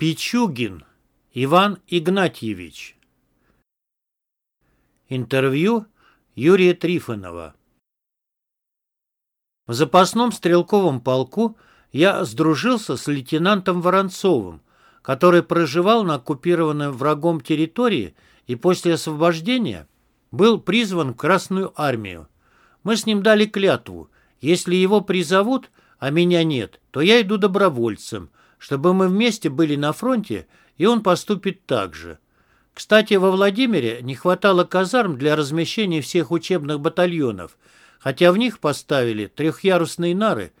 Пичугин Иван Игнатьевич Интервью Юрия Трифонова В запасном стрелковом полку я сдружился с лейтенантом Воронцовым, который проживал на оккупированной врагом территории и после освобождения был призван в Красную армию. Мы с ним дали клятву, если его призовут, а меня нет, то я иду добровольцем – чтобы мы вместе были на фронте, и он поступит так же. Кстати, во Владимире не хватало казарм для размещения всех учебных батальонов, хотя в них поставили трехъярусные нары,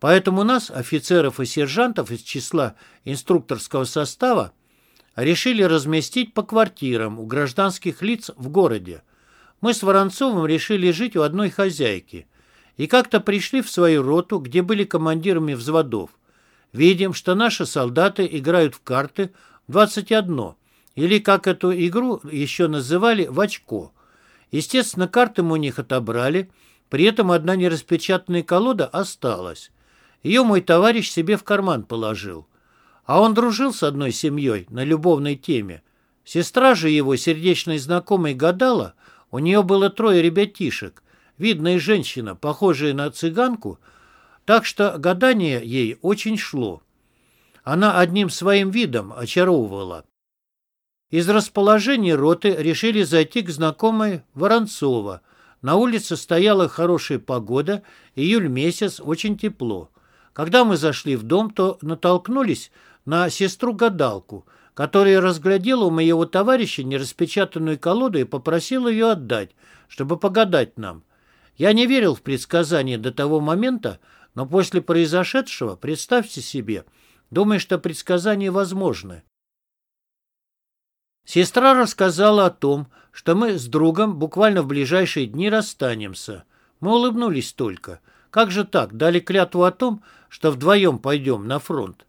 поэтому нас, офицеров и сержантов из числа инструкторского состава, решили разместить по квартирам у гражданских лиц в городе. Мы с Воронцовым решили жить у одной хозяйки и как-то пришли в свою роту, где были командирами взводов. Видим, что наши солдаты играют в карты в 21, или, как эту игру еще называли, в очко. Естественно, карты мы у них отобрали, при этом одна нераспечатанная колода осталась. Ее мой товарищ себе в карман положил. А он дружил с одной семьей на любовной теме. Сестра же его, сердечной знакомой, гадала, у нее было трое ребятишек. Видная женщина, похожая на цыганку, так что гадание ей очень шло. Она одним своим видом очаровывала. Из расположения роты решили зайти к знакомой Воронцова. На улице стояла хорошая погода, июль месяц, очень тепло. Когда мы зашли в дом, то натолкнулись на сестру-гадалку, которая разглядела у моего товарища нераспечатанную колоду и попросила ее отдать, чтобы погадать нам. Я не верил в предсказания до того момента, но после произошедшего, представьте себе, думаю, что предсказания возможны. Сестра рассказала о том, что мы с другом буквально в ближайшие дни расстанемся. Мы улыбнулись только. Как же так? Дали клятву о том, что вдвоем пойдем на фронт.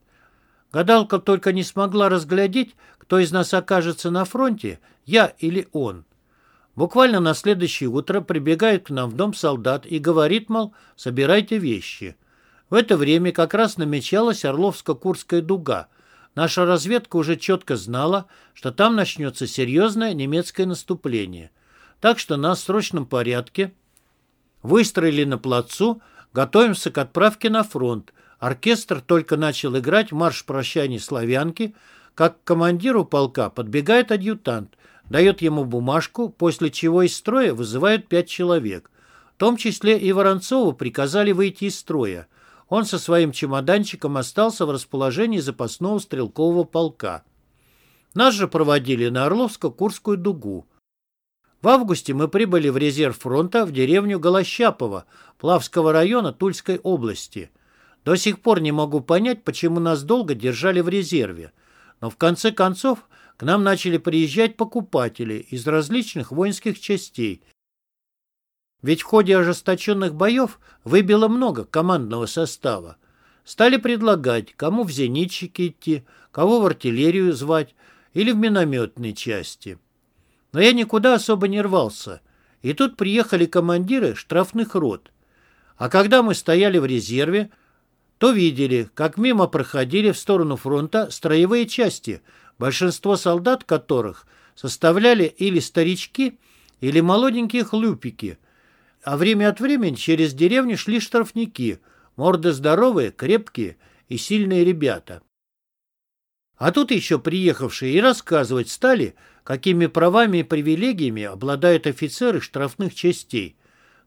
Гадалка только не смогла разглядеть, кто из нас окажется на фронте, я или он. Буквально на следующее утро прибегает к нам в дом солдат и говорит, мол, собирайте вещи. В это время как раз намечалась Орловско-Курская дуга. Наша разведка уже четко знала, что там начнется серьезное немецкое наступление. Так что нас в срочном порядке выстроили на плацу, готовимся к отправке на фронт. Оркестр только начал играть марш прощания славянки, как к командиру полка подбегает адъютант – дает ему бумажку, после чего из строя вызывают пять человек. В том числе и Воронцову приказали выйти из строя. Он со своим чемоданчиком остался в расположении запасного стрелкового полка. Нас же проводили на Орловско-Курскую дугу. В августе мы прибыли в резерв фронта в деревню Голощапово, Плавского района Тульской области. До сих пор не могу понять, почему нас долго держали в резерве. Но в конце концов нам начали приезжать покупатели из различных воинских частей. Ведь в ходе ожесточенных боев выбило много командного состава. Стали предлагать, кому в зенитчики идти, кого в артиллерию звать или в минометные части. Но я никуда особо не рвался. И тут приехали командиры штрафных рот. А когда мы стояли в резерве, то видели, как мимо проходили в сторону фронта строевые части – большинство солдат которых составляли или старички, или молоденькие хлюпики, а время от времени через деревню шли штрафники, морды здоровые, крепкие и сильные ребята. А тут еще приехавшие и рассказывать стали, какими правами и привилегиями обладают офицеры штрафных частей.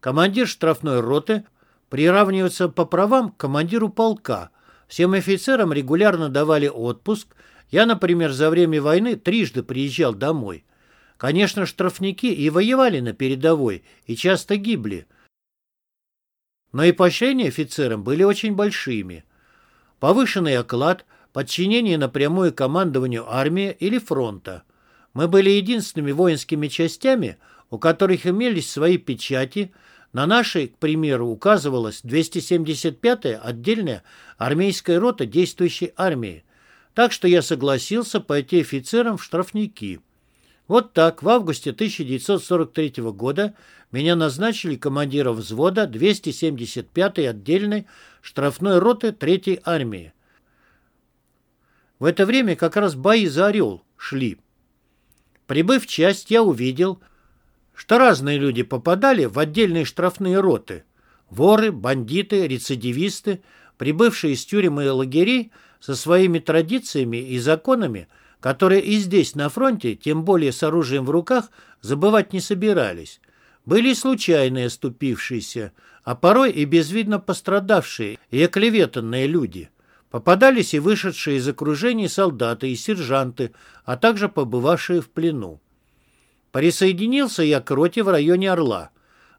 Командир штрафной роты приравнивается по правам к командиру полка. Всем офицерам регулярно давали отпуск – я, например, за время войны трижды приезжал домой. Конечно, штрафники и воевали на передовой, и часто гибли. Но и поощрения офицерам были очень большими. Повышенный оклад, подчинение напрямую командованию армии или фронта. Мы были единственными воинскими частями, у которых имелись свои печати. На нашей, к примеру, указывалась 275-я отдельная армейская рота действующей армии. Так что я согласился пойти офицером в штрафники. Вот так в августе 1943 года меня назначили командиром взвода 275-й отдельной штрафной роты 3-й армии. В это время как раз бои за Орел шли. Прибыв в часть, я увидел, что разные люди попадали в отдельные штрафные роты. Воры, бандиты, рецидивисты, прибывшие из тюрем и лагерей со своими традициями и законами, которые и здесь, на фронте, тем более с оружием в руках, забывать не собирались. Были случайные оступившиеся, а порой и безвидно пострадавшие и оклеветанные люди. Попадались и вышедшие из окружений солдаты и сержанты, а также побывавшие в плену. Присоединился я к роте в районе Орла.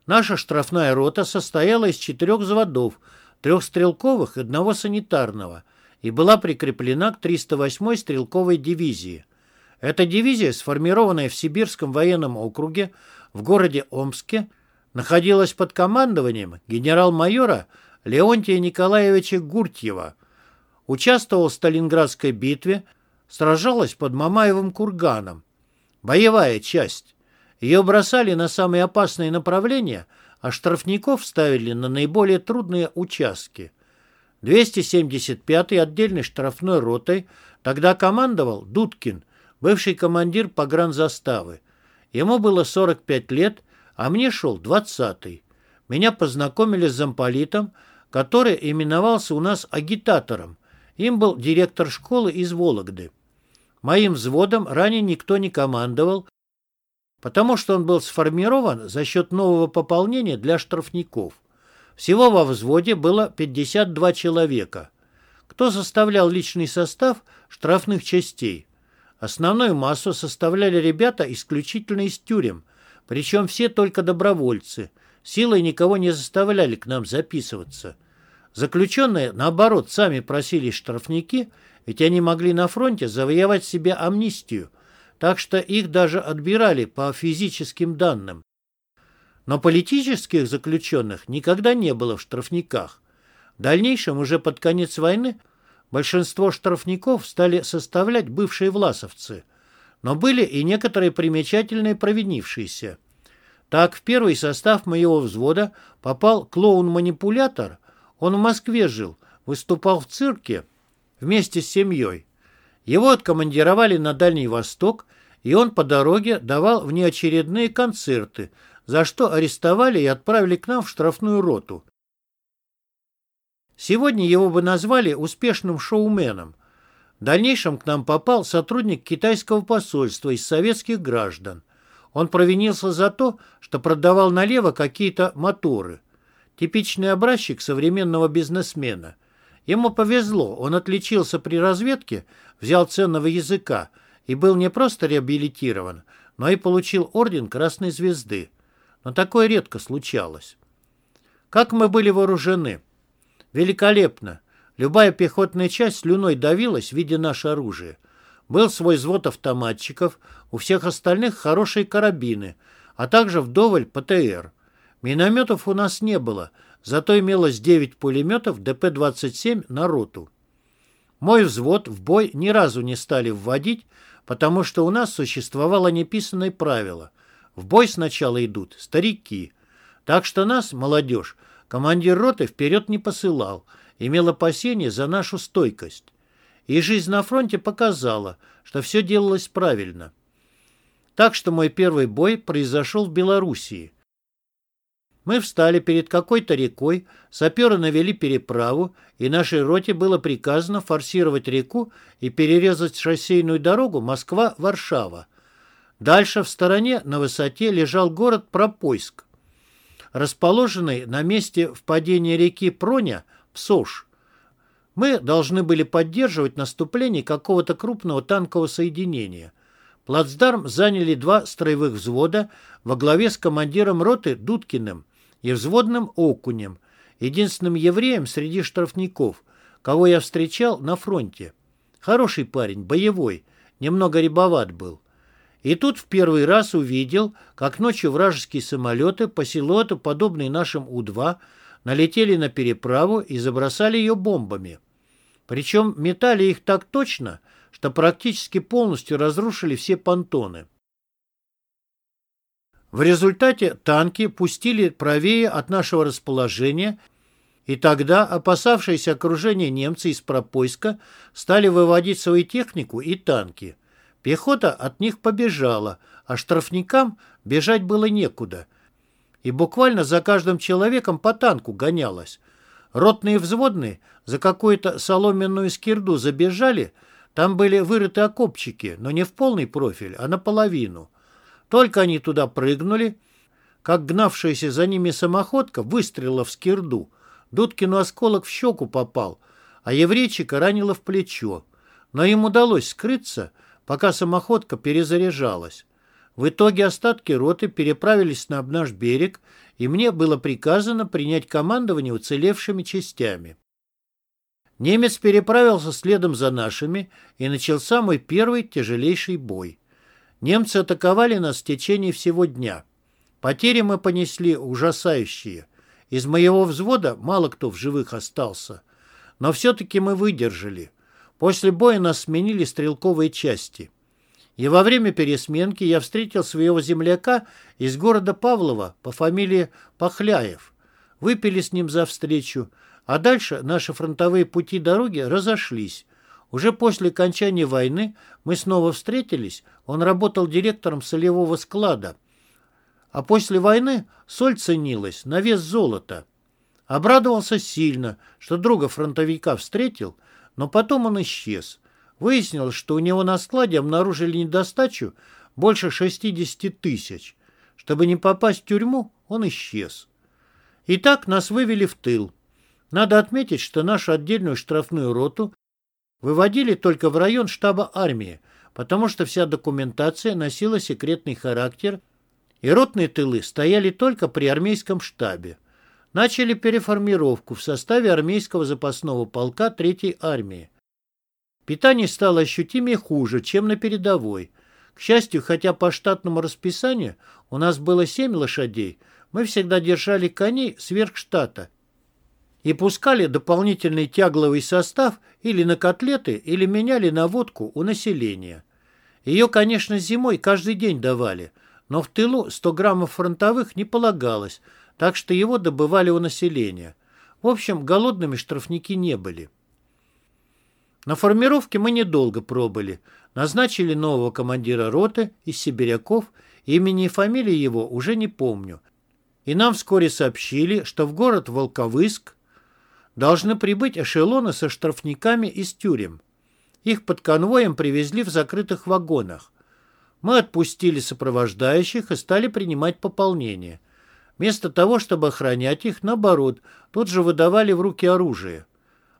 Наша штрафная рота состояла из четырех взводов, трех стрелковых и одного санитарного, и была прикреплена к 308-й стрелковой дивизии. Эта дивизия, сформированная в Сибирском военном округе, в городе Омске находилась под командованием генерал-майора Леонтия Николаевича Гуртьева, участвовал в Сталинградской битве, сражалась под Мамаевым курганом. Боевая часть. Ее бросали на самые опасные направления, а штрафников ставили на наиболее трудные участки. 275-й отдельной штрафной ротой тогда командовал Дудкин, бывший командир погранзаставы. Ему было 45 лет, а мне шел 20-й. Меня познакомили с замполитом, который именовался у нас агитатором. Им был директор школы из Вологды. Моим взводом ранее никто не командовал, потому что он был сформирован за счет нового пополнения для штрафников. Всего во взводе было 52 человека. Кто составлял личный состав штрафных частей? Основную массу составляли ребята исключительно из тюрем, причем все только добровольцы. Силой никого не заставляли к нам записываться. Заключенные, наоборот, сами просили штрафники, ведь они могли на фронте завоевать себе амнистию, так что их даже отбирали по физическим данным. Но политических заключенных никогда не было в штрафниках. В дальнейшем, уже под конец войны, Большинство штрафников стали составлять бывшие власовцы, но были и некоторые примечательные провинившиеся. Так, в первый состав моего взвода попал клоун-манипулятор. Он в Москве жил, выступал в цирке вместе с семьей. Его откомандировали на Дальний Восток, и он по дороге давал внеочередные концерты, за что арестовали и отправили к нам в штрафную роту. Сегодня его бы назвали успешным шоуменом. В дальнейшем к нам попал сотрудник китайского посольства из советских граждан. Он провинился за то, что продавал налево какие-то моторы. Типичный образчик современного бизнесмена. Ему повезло, он отличился при разведке, взял ценного языка и был не просто реабилитирован, но и получил орден Красной Звезды. Но такое редко случалось. Как мы были вооружены? Великолепно. Любая пехотная часть слюной давилась, видя наше оружие. Был свой взвод автоматчиков, у всех остальных хорошие карабины, а также вдоволь ПТР. Минометов у нас не было, зато имелось 9 пулеметов ДП-27 на роту. Мой взвод в бой ни разу не стали вводить, потому что у нас существовало неписанное правило. В бой сначала идут старики. Так что нас, молодежь, Командир роты вперед не посылал, имел опасения за нашу стойкость. И жизнь на фронте показала, что все делалось правильно. Так что мой первый бой произошел в Белоруссии. Мы встали перед какой-то рекой, саперы навели переправу, и нашей роте было приказано форсировать реку и перерезать шоссейную дорогу Москва-Варшава. Дальше в стороне на высоте лежал город Пропойск расположенный на месте впадения реки Проня в Сош. Мы должны были поддерживать наступление какого-то крупного танкового соединения. Плацдарм заняли два строевых взвода во главе с командиром роты Дудкиным и взводным Окунем, единственным евреем среди штрафников, кого я встречал на фронте. Хороший парень, боевой, немного рябоват был. И тут в первый раз увидел, как ночью вражеские самолеты по силуэту, подобные нашим У-2, налетели на переправу и забросали ее бомбами. Причем метали их так точно, что практически полностью разрушили все понтоны. В результате танки пустили правее от нашего расположения И тогда опасавшиеся окружения немцы из Пропойска стали выводить свою технику и танки. Пехота от них побежала, а штрафникам бежать было некуда. И буквально за каждым человеком по танку гонялось. Ротные взводные за какую-то соломенную скирду забежали, там были вырыты окопчики, но не в полный профиль, а наполовину. Только они туда прыгнули, как гнавшаяся за ними самоходка выстрелила в скирду. Дудкину осколок в щеку попал, а еврейчика ранило в плечо. Но им удалось скрыться, пока самоходка перезаряжалась. В итоге остатки роты переправились на наш берег, и мне было приказано принять командование уцелевшими частями. Немец переправился следом за нашими, и начался мой первый тяжелейший бой. Немцы атаковали нас в течение всего дня. Потери мы понесли ужасающие. Из моего взвода мало кто в живых остался. Но все-таки мы выдержали. После боя нас сменили стрелковые части. И во время пересменки я встретил своего земляка из города Павлова по фамилии Пахляев. Выпили с ним за встречу, а дальше наши фронтовые пути дороги разошлись. Уже после окончания войны мы снова встретились, он работал директором солевого склада. А после войны соль ценилась на вес золота. Обрадовался сильно, что друга фронтовика встретил, но потом он исчез. Выяснилось, что у него на складе обнаружили недостачу больше 60 тысяч. Чтобы не попасть в тюрьму, он исчез. Итак, нас вывели в тыл. Надо отметить, что нашу отдельную штрафную роту выводили только в район штаба армии, потому что вся документация носила секретный характер, и ротные тылы стояли только при армейском штабе. Начали переформировку в составе армейского запасного полка Третьей армии. Питание стало ощутимее хуже, чем на передовой. К счастью, хотя по штатному расписанию у нас было семь лошадей, мы всегда держали коней сверх штата и пускали дополнительный тягловый состав или на котлеты, или меняли на водку у населения. Ее, конечно, зимой каждый день давали, но в тылу 100 граммов фронтовых не полагалось, так что его добывали у населения. В общем, голодными штрафники не были. На формировке мы недолго пробыли. Назначили нового командира роты из сибиряков, имени и фамилии его уже не помню. И нам вскоре сообщили, что в город Волковыск должны прибыть эшелоны со штрафниками из тюрем. Их под конвоем привезли в закрытых вагонах. Мы отпустили сопровождающих и стали принимать пополнение. Вместо того, чтобы охранять их, наоборот, тут же выдавали в руки оружие.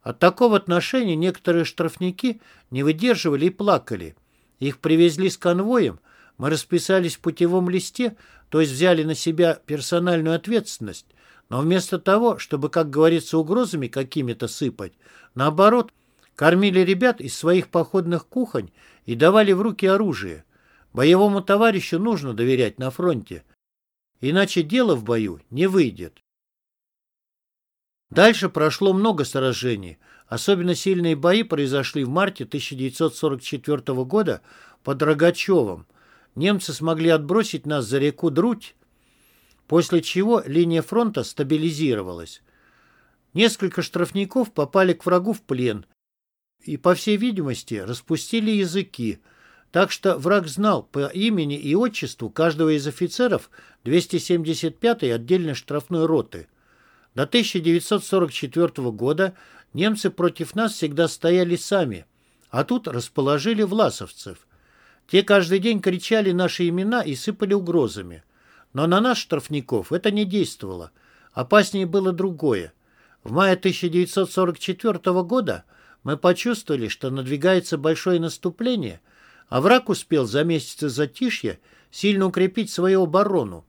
От такого отношения некоторые штрафники не выдерживали и плакали. Их привезли с конвоем, мы расписались в путевом листе, то есть взяли на себя персональную ответственность, но вместо того, чтобы, как говорится, угрозами какими-то сыпать, наоборот, кормили ребят из своих походных кухонь и давали в руки оружие. Боевому товарищу нужно доверять на фронте, иначе дело в бою не выйдет. Дальше прошло много сражений. Особенно сильные бои произошли в марте 1944 года под Рогачевым. Немцы смогли отбросить нас за реку Друдь, после чего линия фронта стабилизировалась. Несколько штрафников попали к врагу в плен и, по всей видимости, распустили языки, так что враг знал по имени и отчеству каждого из офицеров 275-й отдельной штрафной роты – до 1944 года немцы против нас всегда стояли сами, а тут расположили власовцев. Те каждый день кричали наши имена и сыпали угрозами. Но на нас, штрафников, это не действовало. Опаснее было другое. В мае 1944 года мы почувствовали, что надвигается большое наступление, а враг успел за месяцы затишья сильно укрепить свою оборону.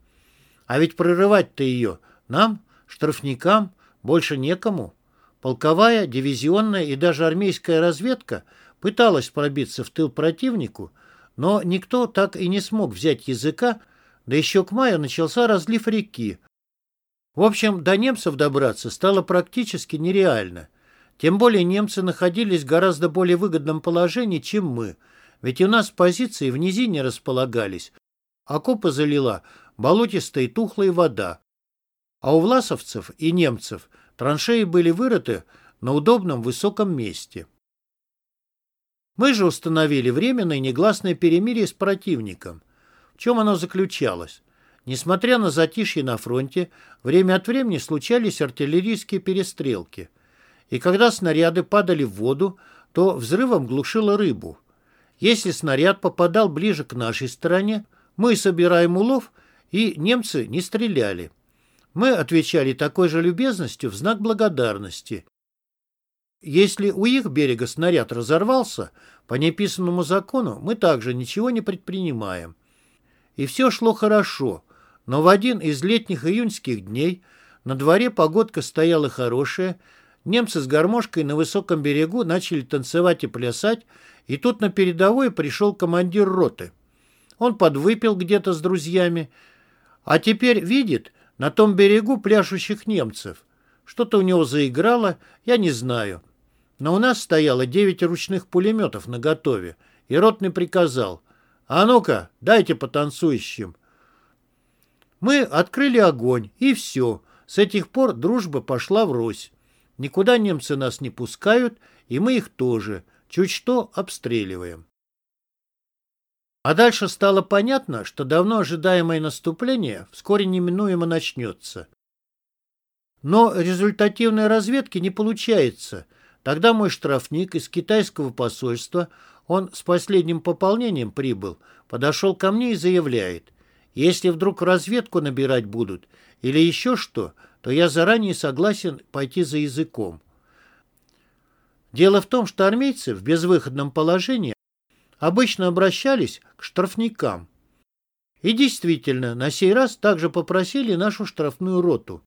А ведь прорывать-то ее нам, штрафникам больше некому. Полковая, дивизионная и даже армейская разведка пыталась пробиться в тыл противнику, но никто так и не смог взять языка, да еще к маю начался разлив реки. В общем, до немцев добраться стало практически нереально. Тем более немцы находились в гораздо более выгодном положении, чем мы, ведь у нас позиции в низине располагались. Окопы залила болотистая и тухлая вода, а у власовцев и немцев Траншеи были вырыты на удобном высоком месте. Мы же установили временное негласное перемирие с противником. В чем оно заключалось? Несмотря на затишье на фронте, время от времени случались артиллерийские перестрелки. И когда снаряды падали в воду, то взрывом глушило рыбу. Если снаряд попадал ближе к нашей стороне, мы собираем улов, и немцы не стреляли. Мы отвечали такой же любезностью в знак благодарности. Если у их берега снаряд разорвался, по неписанному закону мы также ничего не предпринимаем. И все шло хорошо, но в один из летних июньских дней на дворе погодка стояла хорошая, немцы с гармошкой на высоком берегу начали танцевать и плясать, и тут на передовой пришел командир роты. Он подвыпил где-то с друзьями, а теперь видит на том берегу пляшущих немцев. Что-то у него заиграло, я не знаю. Но у нас стояло девять ручных пулеметов наготове, и ротный приказал, «А ну-ка, дайте потанцующим». Мы открыли огонь, и все. С этих пор дружба пошла врозь. Никуда немцы нас не пускают, и мы их тоже. Чуть что обстреливаем. А дальше стало понятно, что давно ожидаемое наступление вскоре неминуемо начнется. Но результативной разведки не получается. Тогда мой штрафник из китайского посольства, он с последним пополнением прибыл, подошел ко мне и заявляет, если вдруг разведку набирать будут или еще что, то я заранее согласен пойти за языком. Дело в том, что армейцы в безвыходном положении обычно обращались к штрафникам. И действительно, на сей раз также попросили нашу штрафную роту.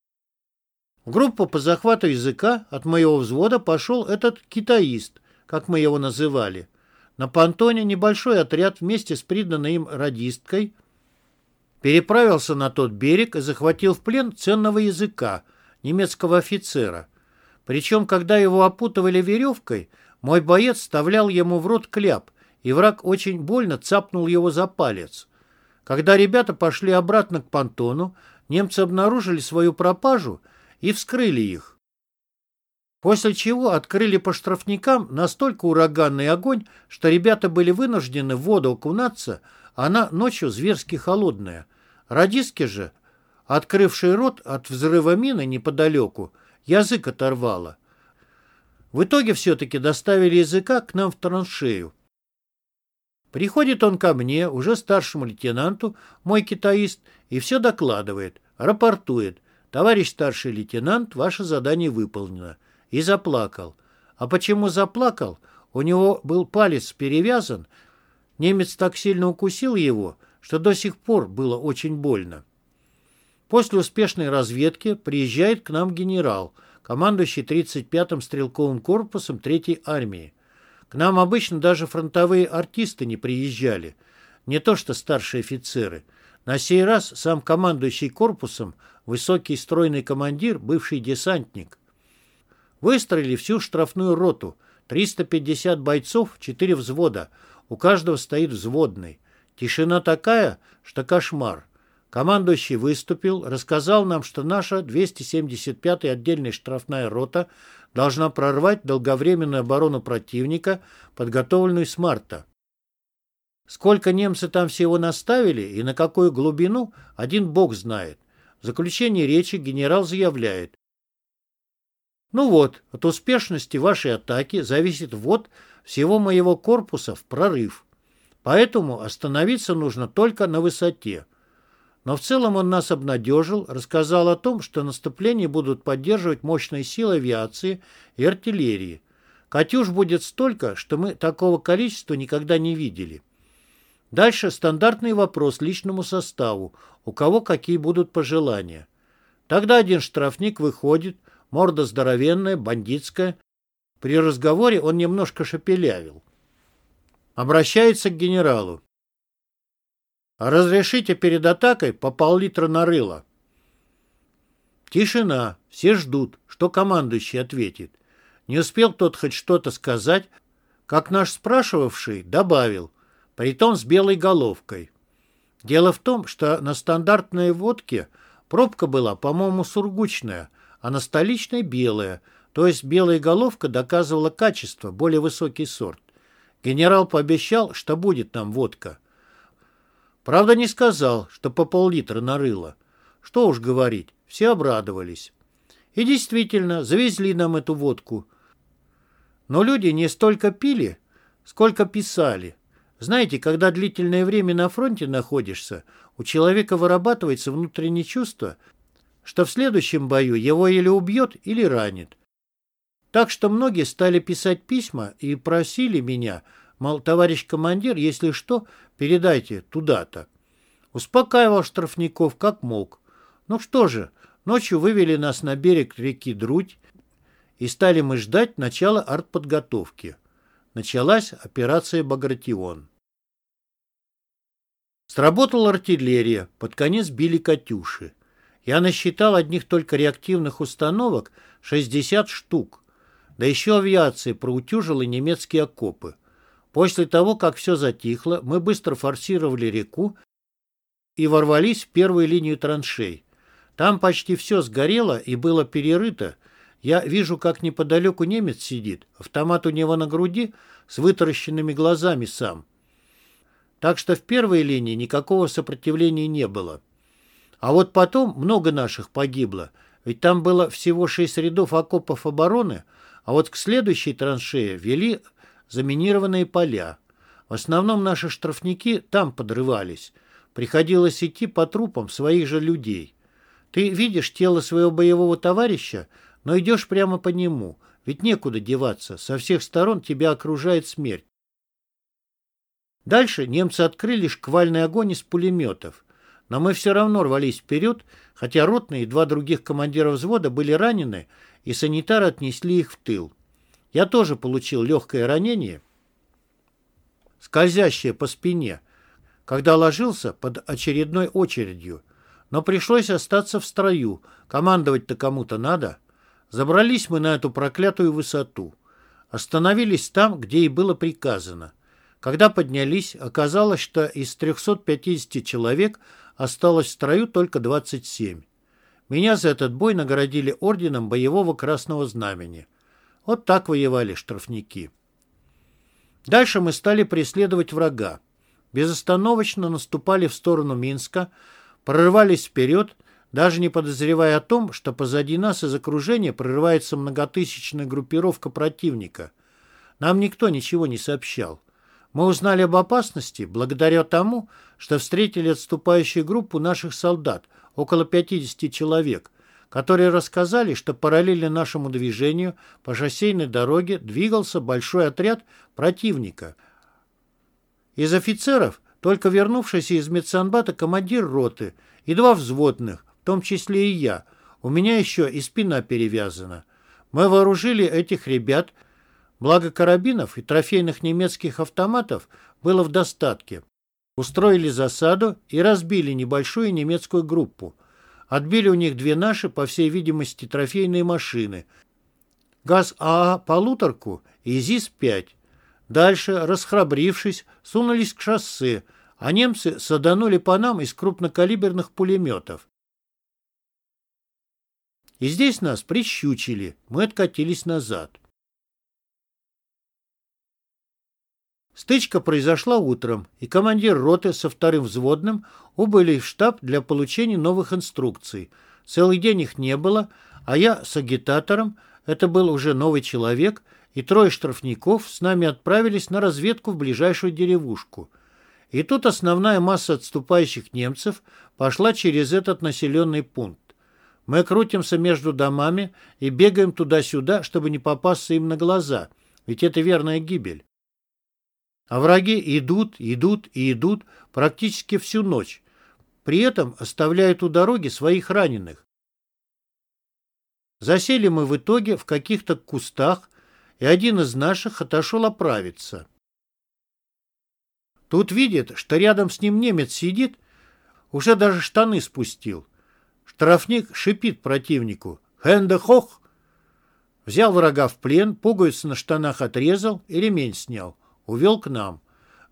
В группу по захвату языка от моего взвода пошел этот китаист, как мы его называли. На понтоне небольшой отряд вместе с приданной им радисткой переправился на тот берег и захватил в плен ценного языка, немецкого офицера. Причем, когда его опутывали веревкой, мой боец вставлял ему в рот кляп, и враг очень больно цапнул его за палец. Когда ребята пошли обратно к понтону, немцы обнаружили свою пропажу и вскрыли их. После чего открыли по штрафникам настолько ураганный огонь, что ребята были вынуждены в воду окунаться, она ночью зверски холодная. Радистки же, открывший рот от взрыва мины неподалеку, язык оторвало. В итоге все-таки доставили языка к нам в траншею. Приходит он ко мне, уже старшему лейтенанту, мой китаист, и все докладывает, рапортует. Товарищ старший лейтенант, ваше задание выполнено. И заплакал. А почему заплакал? У него был палец перевязан. Немец так сильно укусил его, что до сих пор было очень больно. После успешной разведки приезжает к нам генерал, командующий 35-м стрелковым корпусом 3-й армии. К нам обычно даже фронтовые артисты не приезжали, не то что старшие офицеры. На сей раз сам командующий корпусом, высокий стройный командир, бывший десантник. Выстроили всю штрафную роту, 350 бойцов, 4 взвода, у каждого стоит взводный. Тишина такая, что кошмар. Командующий выступил, рассказал нам, что наша 275-я отдельная штрафная рота должна прорвать долговременную оборону противника, подготовленную с марта. Сколько немцы там всего наставили и на какую глубину, один бог знает. В заключении речи генерал заявляет. Ну вот, от успешности вашей атаки зависит ввод всего моего корпуса в прорыв. Поэтому остановиться нужно только на высоте. Но в целом он нас обнадежил, рассказал о том, что наступление будут поддерживать мощные силы авиации и артиллерии. «Катюш» будет столько, что мы такого количества никогда не видели. Дальше стандартный вопрос личному составу, у кого какие будут пожелания. Тогда один штрафник выходит, морда здоровенная, бандитская. При разговоре он немножко шепелявил. Обращается к генералу. «Разрешите перед атакой по пол-литра нарыла». Тишина. Все ждут, что командующий ответит. Не успел тот хоть что-то сказать, как наш спрашивавший добавил, притом с белой головкой. Дело в том, что на стандартной водке пробка была, по-моему, сургучная, а на столичной белая, то есть белая головка доказывала качество, более высокий сорт. Генерал пообещал, что будет нам водка. Правда, не сказал, что по пол-литра нарыло. Что уж говорить, все обрадовались. И действительно, завезли нам эту водку. Но люди не столько пили, сколько писали. Знаете, когда длительное время на фронте находишься, у человека вырабатывается внутреннее чувство, что в следующем бою его или убьет, или ранит. Так что многие стали писать письма и просили меня, мол, товарищ командир, если что, передайте туда-то. Успокаивал штрафников как мог. Ну что же, ночью вывели нас на берег реки Друдь, и стали мы ждать начала артподготовки. Началась операция «Багратион». Сработала артиллерия, под конец били «Катюши». Я насчитал одних только реактивных установок 60 штук. Да еще авиация проутюжила немецкие окопы. После того, как все затихло, мы быстро форсировали реку и ворвались в первую линию траншей. Там почти все сгорело и было перерыто. Я вижу, как неподалеку немец сидит, автомат у него на груди, с вытаращенными глазами сам. Так что в первой линии никакого сопротивления не было. А вот потом много наших погибло, ведь там было всего шесть рядов окопов обороны, а вот к следующей траншее вели заминированные поля. В основном наши штрафники там подрывались. Приходилось идти по трупам своих же людей. Ты видишь тело своего боевого товарища, но идешь прямо по нему, ведь некуда деваться, со всех сторон тебя окружает смерть. Дальше немцы открыли шквальный огонь из пулеметов. Но мы все равно рвались вперед, хотя ротные и два других командира взвода были ранены, и санитары отнесли их в тыл. Я тоже получил легкое ранение, скользящее по спине, когда ложился под очередной очередью. Но пришлось остаться в строю, командовать-то кому-то надо. Забрались мы на эту проклятую высоту. Остановились там, где и было приказано. Когда поднялись, оказалось, что из 350 человек осталось в строю только 27. Меня за этот бой наградили орденом боевого красного знамени. Вот так воевали штрафники. Дальше мы стали преследовать врага. Безостановочно наступали в сторону Минска, прорывались вперед, даже не подозревая о том, что позади нас из окружения прорывается многотысячная группировка противника. Нам никто ничего не сообщал. Мы узнали об опасности благодаря тому, что встретили отступающую группу наших солдат, около 50 человек, которые рассказали, что параллельно нашему движению по шоссейной дороге двигался большой отряд противника. Из офицеров только вернувшийся из медсанбата командир роты и два взводных, в том числе и я. У меня еще и спина перевязана. Мы вооружили этих ребят – Благо карабинов и трофейных немецких автоматов было в достатке. Устроили засаду и разбили небольшую немецкую группу. Отбили у них две наши, по всей видимости, трофейные машины. ГАЗ-АА полуторку и ЗИС-5. Дальше, расхрабрившись, сунулись к шоссе, а немцы саданули по нам из крупнокалиберных пулеметов. И здесь нас прищучили, мы откатились назад. Стычка произошла утром, и командир роты со вторым взводным убыли в штаб для получения новых инструкций. Целый день их не было, а я с агитатором, это был уже новый человек, и трое штрафников с нами отправились на разведку в ближайшую деревушку. И тут основная масса отступающих немцев пошла через этот населенный пункт. Мы крутимся между домами и бегаем туда-сюда, чтобы не попасться им на глаза, ведь это верная гибель. А враги идут, идут и идут практически всю ночь. При этом оставляют у дороги своих раненых. Засели мы в итоге в каких-то кустах, и один из наших отошел оправиться. Тут видит, что рядом с ним немец сидит, уже даже штаны спустил. Штрафник шипит противнику. «Хэнде хох!» Взял врага в плен, пуговицы на штанах отрезал и ремень снял увел к нам.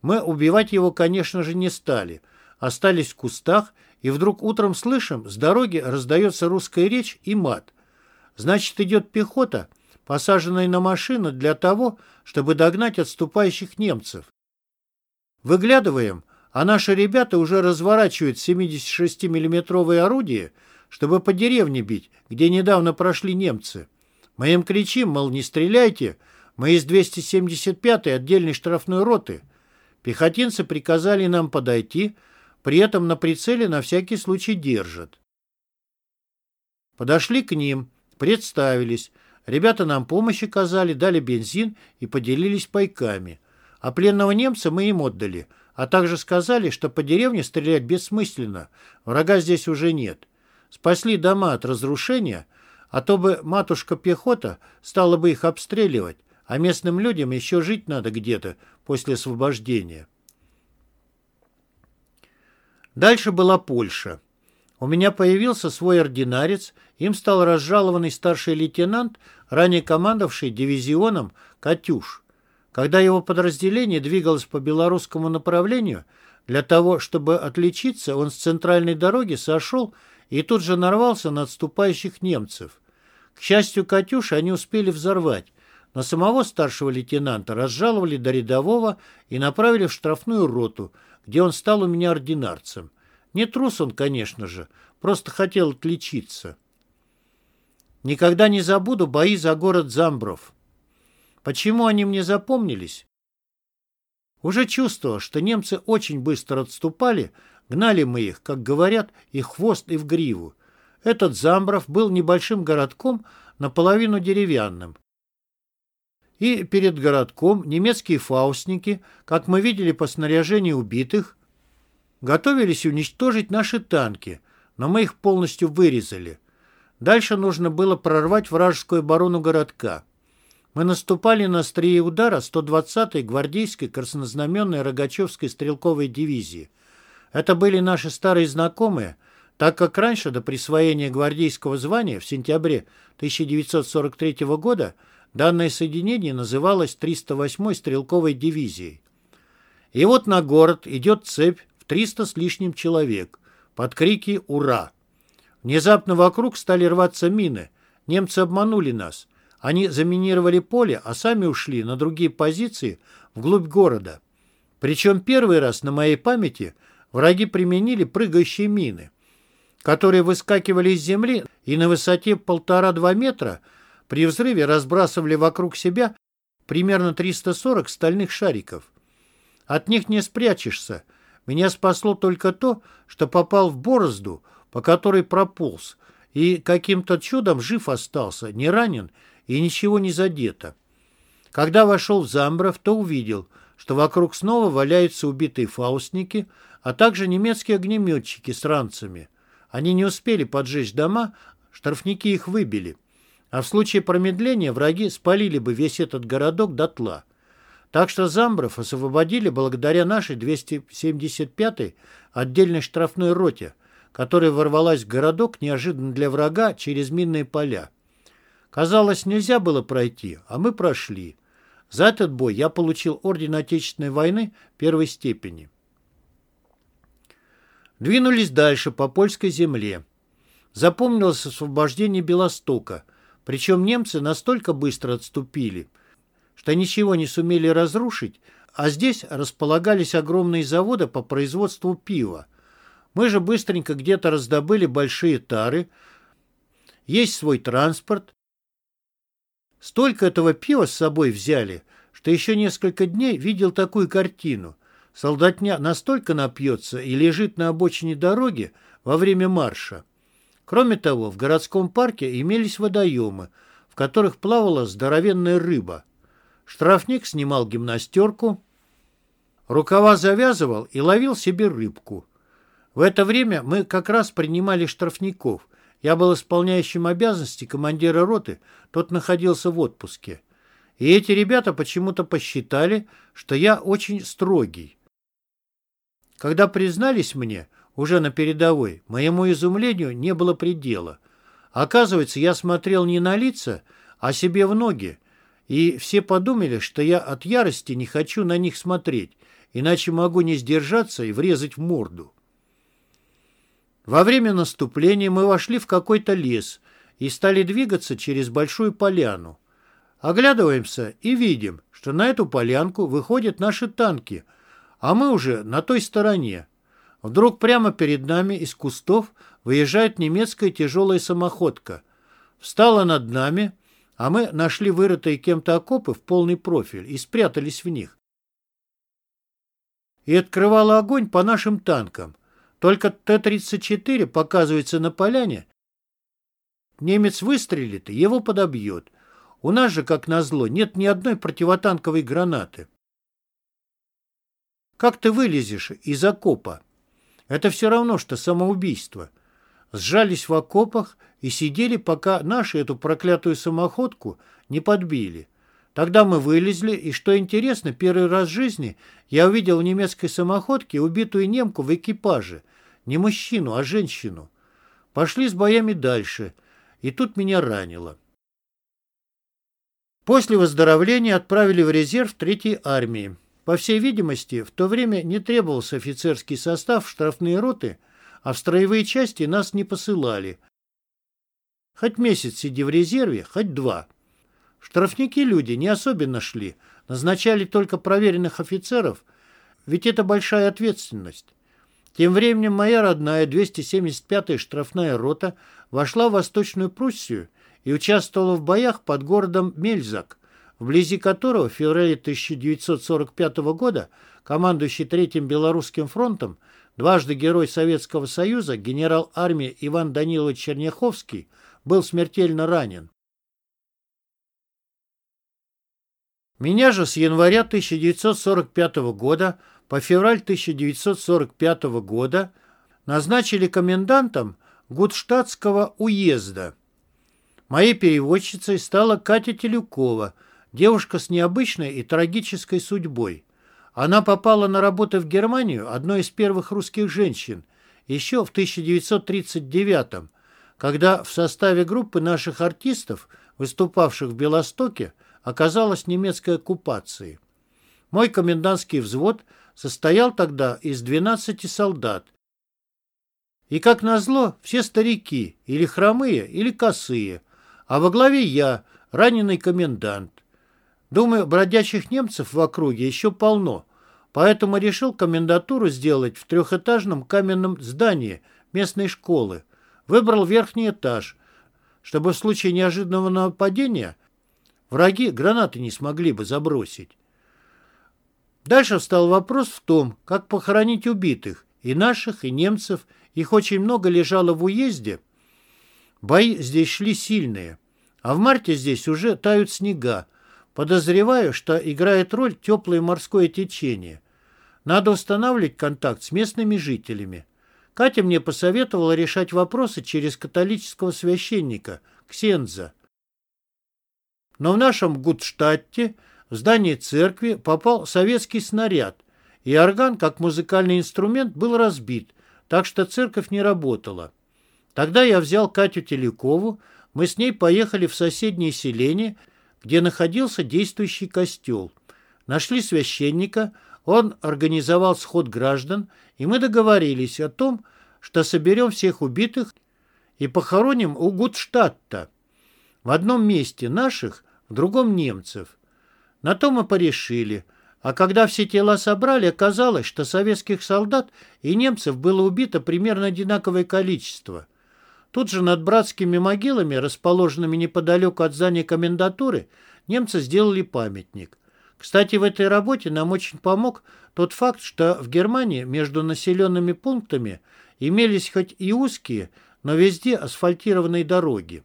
Мы убивать его, конечно же, не стали. Остались в кустах, и вдруг утром слышим, с дороги раздается русская речь и мат. Значит, идет пехота, посаженная на машину для того, чтобы догнать отступающих немцев. Выглядываем, а наши ребята уже разворачивают 76 миллиметровые орудия, чтобы по деревне бить, где недавно прошли немцы. Мы им кричим, мол, не стреляйте, мы из 275-й отдельной штрафной роты. Пехотинцы приказали нам подойти, при этом на прицеле на всякий случай держат. Подошли к ним, представились. Ребята нам помощь оказали, дали бензин и поделились пайками. А пленного немца мы им отдали, а также сказали, что по деревне стрелять бессмысленно, врага здесь уже нет. Спасли дома от разрушения, а то бы матушка-пехота стала бы их обстреливать, а местным людям еще жить надо где-то после освобождения. Дальше была Польша. У меня появился свой ординарец, им стал разжалованный старший лейтенант, ранее командовавший дивизионом «Катюш». Когда его подразделение двигалось по белорусскому направлению, для того, чтобы отличиться, он с центральной дороги сошел и тут же нарвался на отступающих немцев. К счастью, «Катюш» они успели взорвать, но самого старшего лейтенанта разжаловали до рядового и направили в штрафную роту, где он стал у меня ординарцем. Не трус он, конечно же, просто хотел отличиться. Никогда не забуду бои за город Замбров. Почему они мне запомнились? Уже чувствовал, что немцы очень быстро отступали, гнали мы их, как говорят, и хвост, и в гриву. Этот Замбров был небольшим городком, наполовину деревянным. И перед городком немецкие фаустники, как мы видели по снаряжению убитых, готовились уничтожить наши танки, но мы их полностью вырезали. Дальше нужно было прорвать вражескую оборону городка. Мы наступали на острие удара 120-й гвардейской краснознаменной Рогачевской стрелковой дивизии. Это были наши старые знакомые, так как раньше, до присвоения гвардейского звания в сентябре 1943 года, данное соединение называлось 308-й стрелковой дивизией. И вот на город идет цепь в 300 с лишним человек под крики «Ура!». Внезапно вокруг стали рваться мины. Немцы обманули нас. Они заминировали поле, а сами ушли на другие позиции вглубь города. Причем первый раз на моей памяти враги применили прыгающие мины, которые выскакивали из земли и на высоте полтора-два метра при взрыве разбрасывали вокруг себя примерно 340 стальных шариков. От них не спрячешься. Меня спасло только то, что попал в борозду, по которой прополз, и каким-то чудом жив остался, не ранен и ничего не задето. Когда вошел в Замбров, то увидел, что вокруг снова валяются убитые фаустники, а также немецкие огнеметчики с ранцами. Они не успели поджечь дома, штрафники их выбили. А в случае промедления враги спалили бы весь этот городок дотла. Так что Замбров освободили благодаря нашей 275-й отдельной штрафной роте, которая ворвалась в городок неожиданно для врага через минные поля. Казалось, нельзя было пройти, а мы прошли. За этот бой я получил орден Отечественной войны первой степени. Двинулись дальше по польской земле. Запомнилось освобождение Белостока, причем немцы настолько быстро отступили, что ничего не сумели разрушить, а здесь располагались огромные заводы по производству пива. Мы же быстренько где-то раздобыли большие тары, есть свой транспорт, Столько этого пива с собой взяли, что еще несколько дней видел такую картину. Солдатня настолько напьется и лежит на обочине дороги во время марша. Кроме того, в городском парке имелись водоемы, в которых плавала здоровенная рыба. Штрафник снимал гимнастерку, рукава завязывал и ловил себе рыбку. В это время мы как раз принимали штрафников – я был исполняющим обязанности командира роты, тот находился в отпуске. И эти ребята почему-то посчитали, что я очень строгий. Когда признались мне, уже на передовой, моему изумлению не было предела. Оказывается, я смотрел не на лица, а себе в ноги, и все подумали, что я от ярости не хочу на них смотреть, иначе могу не сдержаться и врезать в морду. Во время наступления мы вошли в какой-то лес, и стали двигаться через большую поляну. Оглядываемся и видим, что на эту полянку выходят наши танки, а мы уже на той стороне. Вдруг прямо перед нами из кустов выезжает немецкая тяжелая самоходка. Встала над нами, а мы нашли вырытые кем-то окопы в полный профиль и спрятались в них. И открывала огонь по нашим танкам. Только Т-34 показывается на поляне. Немец выстрелит, и его подобьет. У нас же, как назло, нет ни одной противотанковой гранаты. Как ты вылезешь из окопа? Это все равно, что самоубийство. Сжались в окопах и сидели, пока наши эту проклятую самоходку не подбили. Тогда мы вылезли, и, что интересно, первый раз в жизни я увидел в немецкой самоходке убитую немку в экипаже. Не мужчину, а женщину. Пошли с боями дальше, и тут меня ранило. После выздоровления отправили в резерв Третьей армии. По всей видимости, в то время не требовался офицерский состав в штрафные роты, а в строевые части нас не посылали. Хоть месяц сиди в резерве, хоть два. Штрафники люди не особенно шли, назначали только проверенных офицеров, ведь это большая ответственность. Тем временем моя родная 275-я штрафная рота вошла в Восточную Пруссию и участвовала в боях под городом Мельзак, вблизи которого в феврале 1945 года командующий Третьим Белорусским фронтом, дважды Герой Советского Союза, генерал армии Иван Данилович Черняховский, был смертельно ранен. Меня же с января 1945 года по февраль 1945 года назначили комендантом Гудштадтского уезда. Моей переводчицей стала Катя Телюкова, девушка с необычной и трагической судьбой. Она попала на работу в Германию одной из первых русских женщин еще в 1939 когда в составе группы наших артистов, выступавших в Белостоке, оказалась немецкой оккупации. Мой комендантский взвод состоял тогда из 12 солдат. И, как назло, все старики, или хромые, или косые, а во главе я, раненый комендант. Думаю, бродячих немцев в округе еще полно, поэтому решил комендатуру сделать в трехэтажном каменном здании местной школы. Выбрал верхний этаж, чтобы в случае неожиданного нападения Враги гранаты не смогли бы забросить. Дальше встал вопрос в том, как похоронить убитых, и наших, и немцев. Их очень много лежало в уезде. Бои здесь шли сильные. А в марте здесь уже тают снега. Подозреваю, что играет роль теплое морское течение. Надо устанавливать контакт с местными жителями. Катя мне посоветовала решать вопросы через католического священника, Ксенза. Но в нашем Гудштадте в здании церкви попал советский снаряд, и орган, как музыкальный инструмент, был разбит, так что церковь не работала. Тогда я взял Катю Телякову, мы с ней поехали в соседнее селение, где находился действующий костел. Нашли священника, он организовал сход граждан, и мы договорились о том, что соберем всех убитых и похороним у Гудштадта. В одном месте наших, в другом немцев. На то мы порешили. А когда все тела собрали, оказалось, что советских солдат и немцев было убито примерно одинаковое количество. Тут же над братскими могилами, расположенными неподалеку от здания комендатуры, немцы сделали памятник. Кстати, в этой работе нам очень помог тот факт, что в Германии между населенными пунктами имелись хоть и узкие, но везде асфальтированные дороги.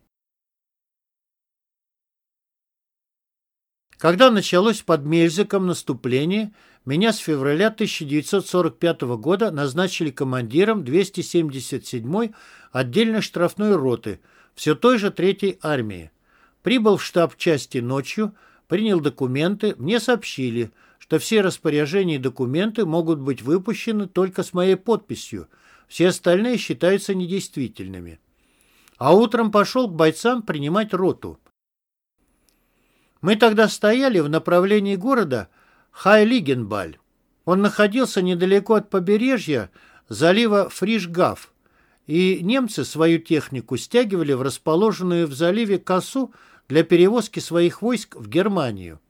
Когда началось под Мельзиком наступление, меня с февраля 1945 года назначили командиром 277-й отдельной штрафной роты все той же Третьей армии. Прибыл в штаб части ночью, принял документы, мне сообщили, что все распоряжения и документы могут быть выпущены только с моей подписью, все остальные считаются недействительными. А утром пошел к бойцам принимать роту. Мы тогда стояли в направлении города Хайлигенбаль. Он находился недалеко от побережья залива Фришгаф. И немцы свою технику стягивали в расположенную в заливе косу для перевозки своих войск в Германию.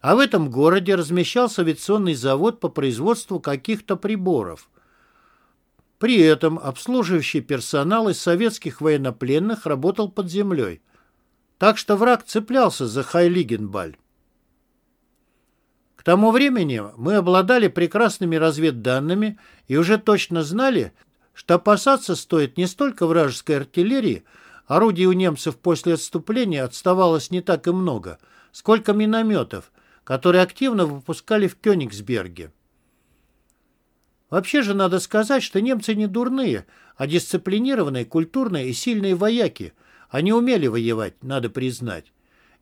А в этом городе размещался авиационный завод по производству каких-то приборов. При этом обслуживающий персонал из советских военнопленных работал под землей. Так что враг цеплялся за Хайлигенбаль. К тому времени мы обладали прекрасными разведданными и уже точно знали, что опасаться стоит не столько вражеской артиллерии, орудий у немцев после отступления отставалось не так и много, сколько минометов, которые активно выпускали в Кёнигсберге. Вообще же надо сказать, что немцы не дурные, а дисциплинированные, культурные и сильные вояки. Они умели воевать, надо признать.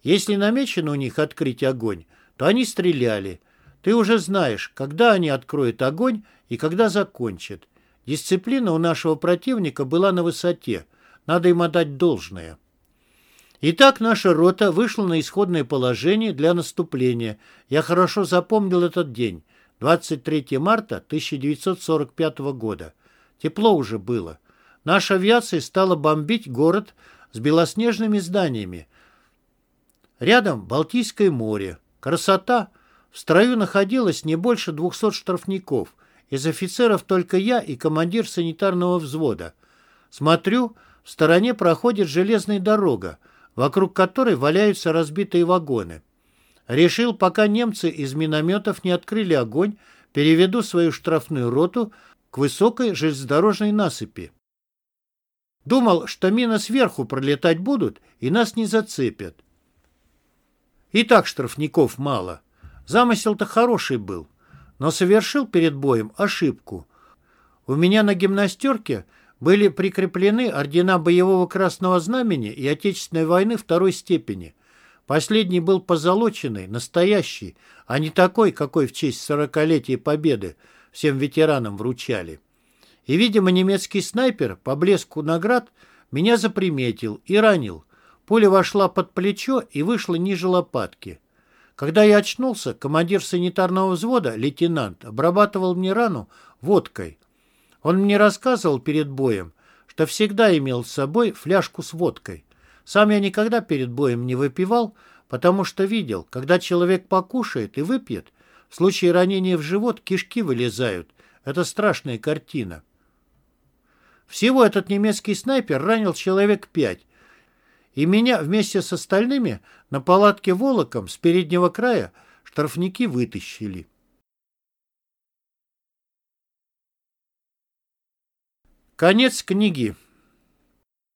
Если намечено у них открыть огонь, то они стреляли. Ты уже знаешь, когда они откроют огонь и когда закончат. Дисциплина у нашего противника была на высоте. Надо им отдать должное. Итак, наша рота вышла на исходное положение для наступления. Я хорошо запомнил этот день. 23 марта 1945 года. Тепло уже было. Наша авиация стала бомбить город с белоснежными зданиями. Рядом Балтийское море. Красота. В строю находилось не больше 200 штрафников. Из офицеров только я и командир санитарного взвода. Смотрю, в стороне проходит железная дорога, вокруг которой валяются разбитые вагоны. Решил, пока немцы из минометов не открыли огонь, переведу свою штрафную роту к высокой железнодорожной насыпи. Думал, что мины сверху пролетать будут и нас не зацепят. И так штрафников мало. Замысел-то хороший был но совершил перед боем ошибку. У меня на гимнастерке были прикреплены ордена боевого красного знамени и Отечественной войны второй степени. Последний был позолоченный, настоящий, а не такой, какой в честь сорокалетия Победы всем ветеранам вручали. И, видимо, немецкий снайпер по блеску наград меня заприметил и ранил. Пуля вошла под плечо и вышла ниже лопатки. Когда я очнулся, командир санитарного взвода, лейтенант, обрабатывал мне рану водкой. Он мне рассказывал перед боем, что всегда имел с собой фляжку с водкой. Сам я никогда перед боем не выпивал, потому что видел, когда человек покушает и выпьет, в случае ранения в живот кишки вылезают. Это страшная картина. Всего этот немецкий снайпер ранил человек пять, и меня вместе с остальными на палатке волоком с переднего края штрафники вытащили. Конец книги.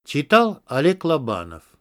Читал Олег Лобанов.